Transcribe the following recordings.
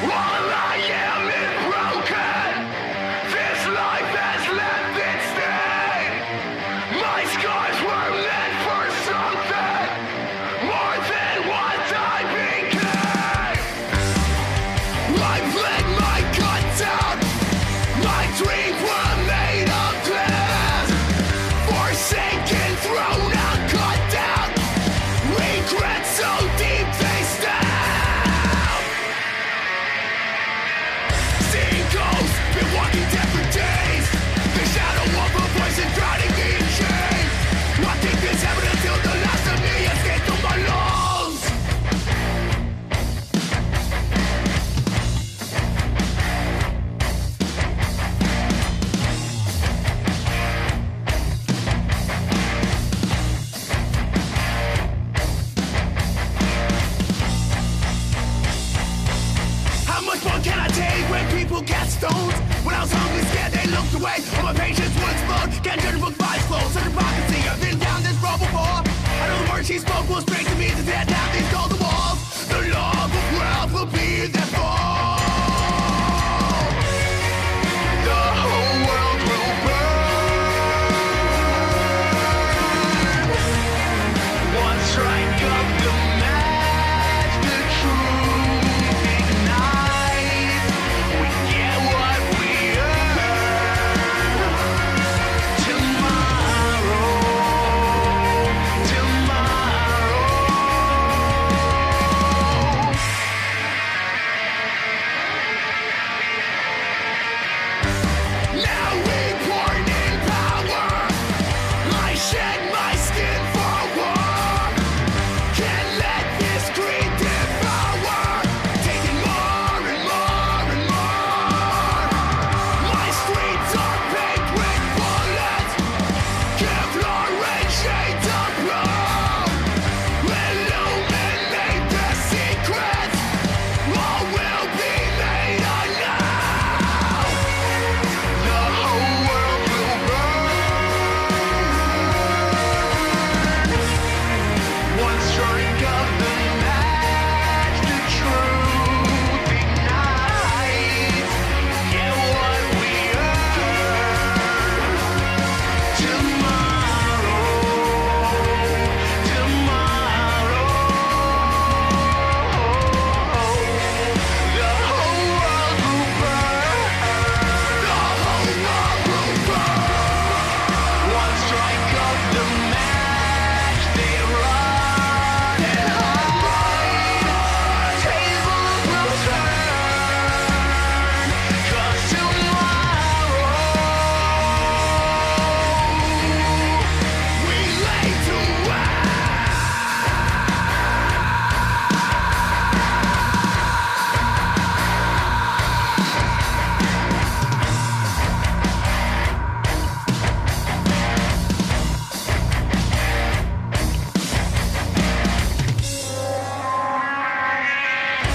Whoa! people cast stones. When I was hungry, scared, they looked away. All my patience would explode. Can't judge a book by its clothes. Such hypocrisy.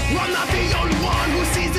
I'm not the only one who sees